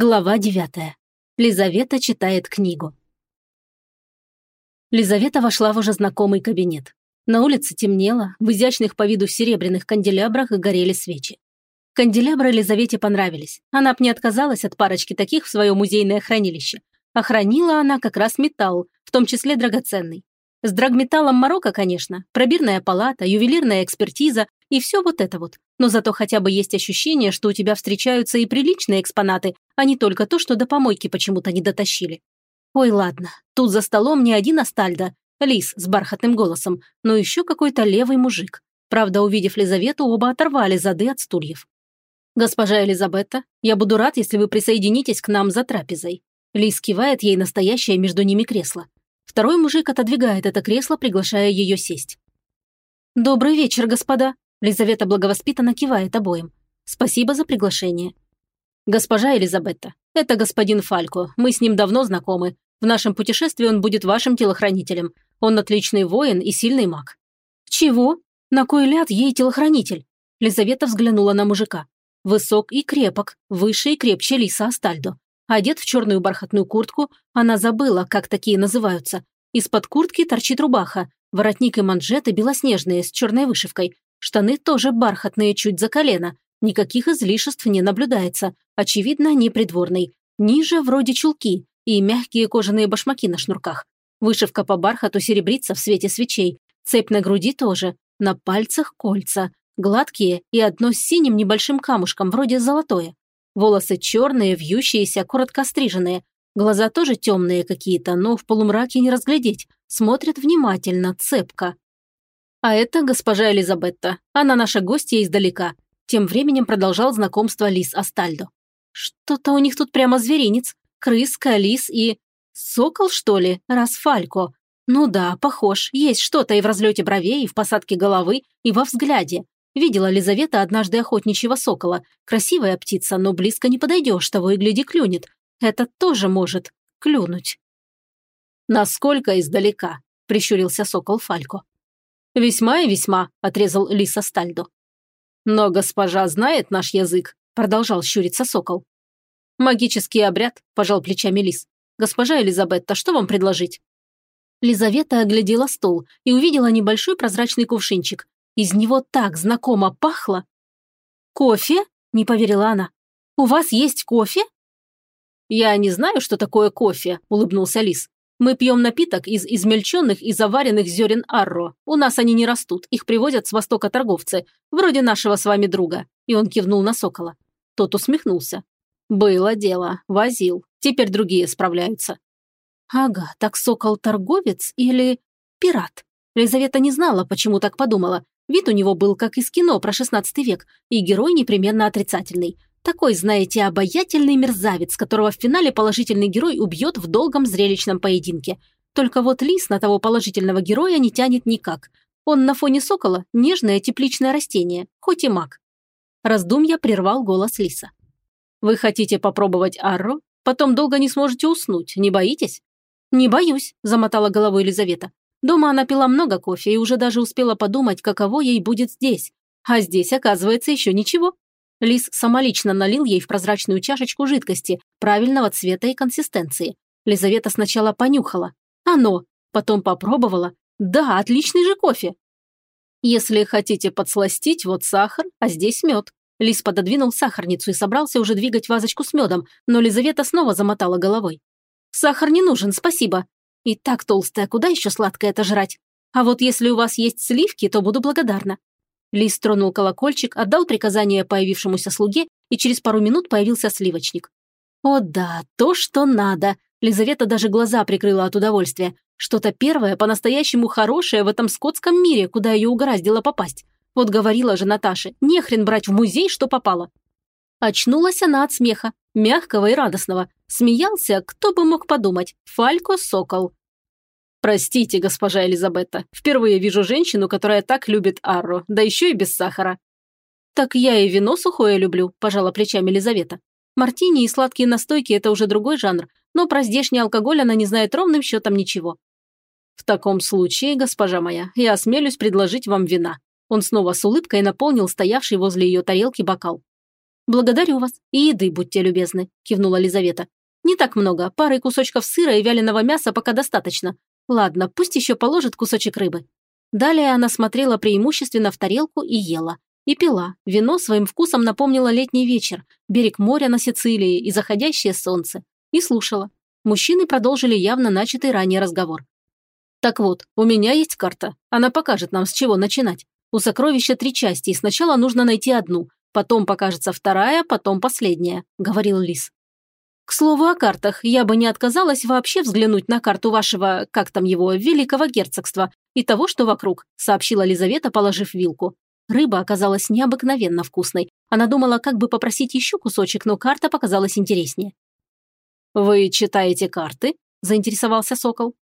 Глава девятая. Лизавета читает книгу. Лизавета вошла в уже знакомый кабинет. На улице темнело, в изящных по виду серебряных канделябрах горели свечи. Канделябры Лизавете понравились. Она б не отказалась от парочки таких в свое музейное хранилище. Охранила она как раз металл, в том числе драгоценный. С драгметаллом Марокко, конечно, пробирная палата, ювелирная экспертиза и все вот это вот. Но зато хотя бы есть ощущение, что у тебя встречаются и приличные экспонаты, а не только то, что до помойки почему-то не дотащили. Ой, ладно, тут за столом не один Астальдо, лис с бархатным голосом, но еще какой-то левый мужик. Правда, увидев Лизавету, оба оторвали зады от стульев. «Госпожа Элизабетта, я буду рад, если вы присоединитесь к нам за трапезой». Лис кивает ей настоящее между ними кресло. Второй мужик отодвигает это кресло, приглашая ее сесть. «Добрый вечер, господа!» Лизавета благовоспитанно кивает обоим. «Спасибо за приглашение». «Госпожа Елизабетта, это господин Фалько. Мы с ним давно знакомы. В нашем путешествии он будет вашим телохранителем. Он отличный воин и сильный маг». «Чего? На кой ляд ей телохранитель?» Лизавета взглянула на мужика. Высок и крепок, выше и крепче Лиса Астальдо. Одет в черную бархатную куртку, она забыла, как такие называются. Из-под куртки торчит рубаха, воротник и манжеты белоснежные, с черной вышивкой. Штаны тоже бархатные, чуть за колено. Никаких излишеств не наблюдается. Очевидно, не придворный. Ниже вроде чулки и мягкие кожаные башмаки на шнурках. Вышивка по бархату серебрится в свете свечей. Цепь на груди тоже. На пальцах кольца. Гладкие и одно с синим небольшим камушком, вроде золотое. Волосы черные, вьющиеся, коротко стриженные. Глаза тоже темные какие-то, но в полумраке не разглядеть. Смотрят внимательно, цепко. А это госпожа Элизабетта. Она наша гостья издалека. Тем временем продолжал знакомство Лис Астальдо. Что-то у них тут прямо зверинец. Крыска, лис и... Сокол, что ли? Расфалько. Ну да, похож. Есть что-то и в разлете бровей, и в посадке головы, и во взгляде. Видела Лизавета однажды охотничьего сокола. Красивая птица, но близко не подойдешь, того и гляди клюнет. Это тоже может клюнуть. «Насколько издалека?» – прищурился сокол Фалько. «Весьма и весьма», – отрезал Лиса Стальдо. «Но госпожа знает наш язык», – продолжал щуриться сокол. «Магический обряд», – пожал плечами Лис. «Госпожа Элизабетта, что вам предложить?» Лизавета оглядела стол и увидела небольшой прозрачный кувшинчик. Из него так знакомо пахло. «Кофе?» – не поверила она. «У вас есть кофе?» «Я не знаю, что такое кофе», – улыбнулся Лис. «Мы пьем напиток из измельченных и заваренных зерен арро. У нас они не растут, их привозят с востока торговцы, вроде нашего с вами друга». И он кивнул на сокола. Тот усмехнулся. «Было дело, возил. Теперь другие справляются». «Ага, так сокол торговец или пират?» Лизавета не знала, почему так подумала, Вид у него был как из кино про 16 век, и герой непременно отрицательный. Такой, знаете, обаятельный мерзавец, которого в финале положительный герой убьет в долгом зрелищном поединке. Только вот лис на того положительного героя не тянет никак. Он на фоне сокола – нежное тепличное растение, хоть и маг. Раздумья прервал голос лиса. «Вы хотите попробовать арру? Потом долго не сможете уснуть, не боитесь?» «Не боюсь», – замотала головой Елизавета. Дома она пила много кофе и уже даже успела подумать, каково ей будет здесь. А здесь, оказывается, еще ничего. Лис самолично налил ей в прозрачную чашечку жидкости правильного цвета и консистенции. Лизавета сначала понюхала. Оно. Потом попробовала. Да, отличный же кофе. Если хотите подсластить, вот сахар, а здесь мед. Лис пододвинул сахарницу и собрался уже двигать вазочку с медом, но Лизавета снова замотала головой. «Сахар не нужен, спасибо. И так толстая, куда еще сладкое это жрать? А вот если у вас есть сливки, то буду благодарна». Лис тронул колокольчик, отдал приказание появившемуся слуге, и через пару минут появился сливочник. «О да, то, что надо!» Лизавета даже глаза прикрыла от удовольствия. Что-то первое, по-настоящему хорошее в этом скотском мире, куда ее угораздило попасть. Вот говорила же Наташе, не хрен брать в музей, что попало. Очнулась она от смеха, мягкого и радостного. Смеялся, кто бы мог подумать, Фалько Сокол. «Простите, госпожа Элизабетта, впервые вижу женщину, которая так любит Арру, да еще и без сахара». «Так я и вино сухое люблю», – пожала плечами Елизавета. «Мартини и сладкие настойки – это уже другой жанр, но про здешний алкоголь она не знает ровным счетом ничего». «В таком случае, госпожа моя, я осмелюсь предложить вам вина». Он снова с улыбкой наполнил стоявший возле ее тарелки бокал. «Благодарю вас. И еды будьте любезны», – кивнула Лизавета. «Не так много. Пары кусочков сыра и вяленого мяса пока достаточно. Ладно, пусть еще положит кусочек рыбы». Далее она смотрела преимущественно в тарелку и ела. И пила. Вино своим вкусом напомнило летний вечер, берег моря на Сицилии и заходящее солнце. И слушала. Мужчины продолжили явно начатый ранее разговор. «Так вот, у меня есть карта. Она покажет нам, с чего начинать. У сокровища три части, и сначала нужно найти одну. Потом покажется вторая, потом последняя», – говорил Лис. «К слову о картах, я бы не отказалась вообще взглянуть на карту вашего, как там его, великого герцогства и того, что вокруг», – сообщила Лизавета, положив вилку. Рыба оказалась необыкновенно вкусной. Она думала, как бы попросить еще кусочек, но карта показалась интереснее. «Вы читаете карты?» – заинтересовался Сокол.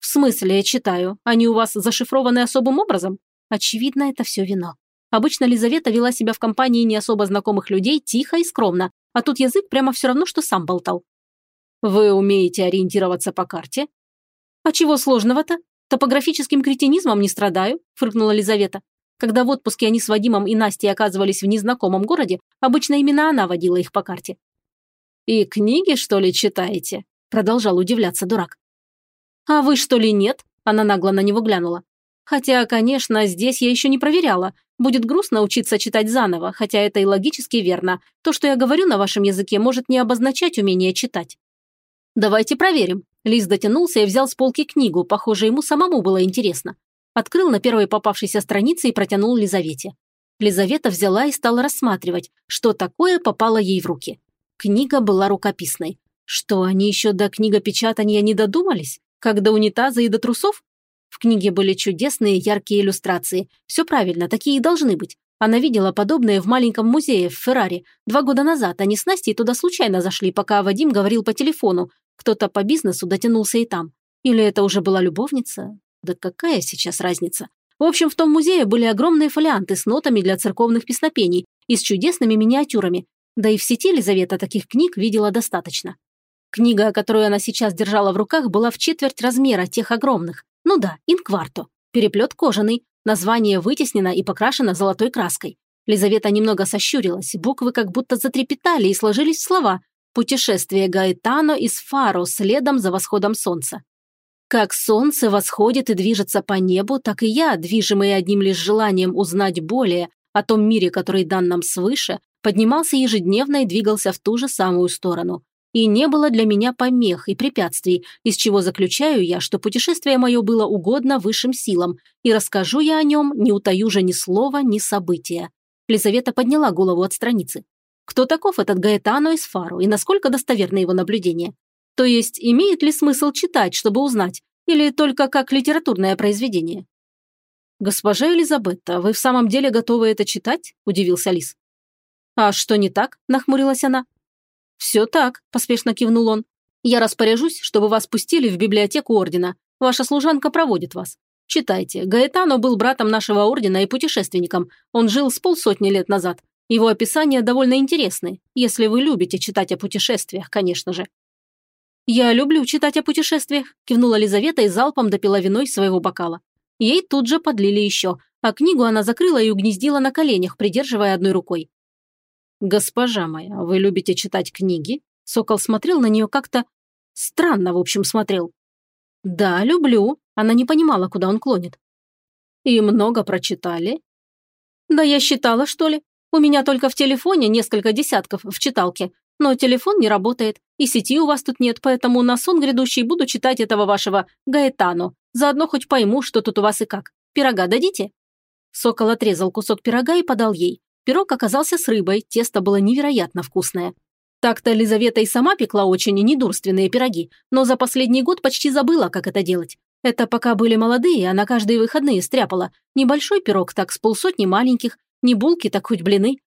«В смысле я читаю? Они у вас зашифрованы особым образом?» Очевидно, это все вино. Обычно Лизавета вела себя в компании не особо знакомых людей тихо и скромно, а тут язык прямо все равно, что сам болтал. «Вы умеете ориентироваться по карте?» «А чего сложного-то? Топографическим кретинизмом не страдаю», – фыркнула Лизавета. Когда в отпуске они с Вадимом и Настей оказывались в незнакомом городе, обычно именно она водила их по карте. «И книги, что ли, читаете?» – продолжал удивляться дурак. «А вы, что ли, нет?» – она нагло на него глянула. «Хотя, конечно, здесь я еще не проверяла. Будет грустно учиться читать заново, хотя это и логически верно. То, что я говорю на вашем языке, может не обозначать умение читать». «Давайте проверим». Лиз дотянулся и взял с полки книгу, похоже, ему самому было интересно. Открыл на первой попавшейся странице и протянул Лизавете. Лизавета взяла и стала рассматривать, что такое попало ей в руки. Книга была рукописной. Что, они еще до книгопечатания не додумались? Как до унитаза и до трусов? В книге были чудесные яркие иллюстрации. Все правильно, такие и должны быть. Она видела подобное в маленьком музее в Феррари. Два года назад они с Настей туда случайно зашли, пока Вадим говорил по телефону. Кто-то по бизнесу дотянулся и там. Или это уже была любовница? Да какая сейчас разница? В общем, в том музее были огромные фолианты с нотами для церковных песнопений и с чудесными миниатюрами, да и в сети Лизавета таких книг видела достаточно. Книга, которую она сейчас держала в руках, была в четверть размера тех огромных. Ну да, инкварто. Переплет кожаный, название вытеснено и покрашено золотой краской. Лизавета немного сощурилась, буквы как будто затрепетали и сложились в слова «Путешествие Гаэтано из Фаро следом за восходом солнца». Как солнце восходит и движется по небу, так и я, движимый одним лишь желанием узнать более о том мире, который дан нам свыше, поднимался ежедневно и двигался в ту же самую сторону. И не было для меня помех и препятствий, из чего заключаю я, что путешествие мое было угодно высшим силам, и расскажу я о нем, не утаю же ни слова, ни события. Лизавета подняла голову от страницы. Кто таков этот Гаэтано из Фару и насколько достоверны его наблюдения? То есть, имеет ли смысл читать, чтобы узнать, или только как литературное произведение? «Госпожа Элизабетта, вы в самом деле готовы это читать?» – удивился Лис. «А что не так?» – нахмурилась она. «Все так», – поспешно кивнул он. «Я распоряжусь, чтобы вас пустили в библиотеку Ордена. Ваша служанка проводит вас. Читайте. Гаэтано был братом нашего Ордена и путешественником. Он жил с полсотни лет назад. Его описания довольно интересны, если вы любите читать о путешествиях, конечно же». «Я люблю читать о путешествиях», – кивнула Лизавета и залпом допила вино своего бокала. Ей тут же подлили еще, а книгу она закрыла и угнездила на коленях, придерживая одной рукой. «Госпожа моя, вы любите читать книги?» Сокол смотрел на нее как-то... Странно, в общем, смотрел. «Да, люблю». Она не понимала, куда он клонит. «И много прочитали?» «Да я считала, что ли. У меня только в телефоне несколько десятков в читалке, но телефон не работает, и сети у вас тут нет, поэтому на сон грядущий буду читать этого вашего Гаэтано. Заодно хоть пойму, что тут у вас и как. Пирога дадите?» Сокол отрезал кусок пирога и подал ей. Пирог оказался с рыбой, тесто было невероятно вкусное. Так-то Лизавета и сама пекла очень недурственные пироги, но за последний год почти забыла, как это делать. Это пока были молодые, она каждые выходные стряпала. Небольшой пирог так с полсотни маленьких, не булки, так хоть блины.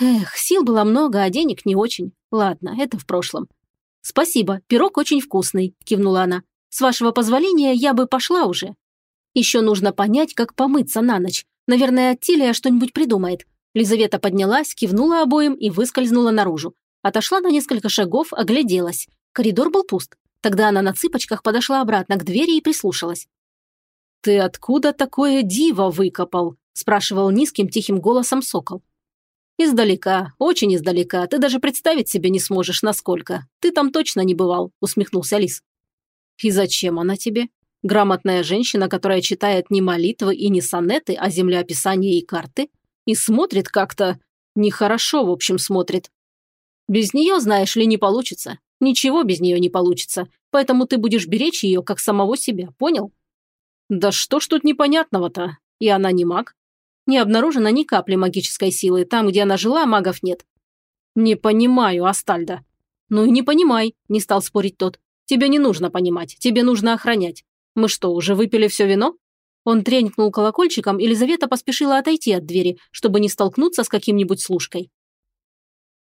Эх, сил было много, а денег не очень. Ладно, это в прошлом. «Спасибо, пирог очень вкусный», – кивнула она. «С вашего позволения я бы пошла уже. Еще нужно понять, как помыться на ночь. Наверное, Аттилия что-нибудь придумает. Лизавета поднялась, кивнула обоим и выскользнула наружу. Отошла на несколько шагов, огляделась. Коридор был пуст. Тогда она на цыпочках подошла обратно к двери и прислушалась. «Ты откуда такое диво выкопал?» – спрашивал низким тихим голосом сокол. «Издалека, очень издалека. Ты даже представить себе не сможешь, насколько. Ты там точно не бывал», – усмехнулся Лис. «И зачем она тебе? Грамотная женщина, которая читает не молитвы и не сонеты, а землеописания и карты? И смотрит как-то... Нехорошо, в общем, смотрит. Без нее, знаешь ли, не получится. Ничего без нее не получится. Поэтому ты будешь беречь ее, как самого себя, понял?» «Да что ж тут непонятного-то? И она не маг?» Не обнаружено ни капли магической силы. Там, где она жила, магов нет. Не понимаю, Астальда. Ну и не понимай, не стал спорить тот. Тебе не нужно понимать, тебе нужно охранять. Мы что, уже выпили все вино? Он тренькнул колокольчиком, Елизавета поспешила отойти от двери, чтобы не столкнуться с каким-нибудь служкой.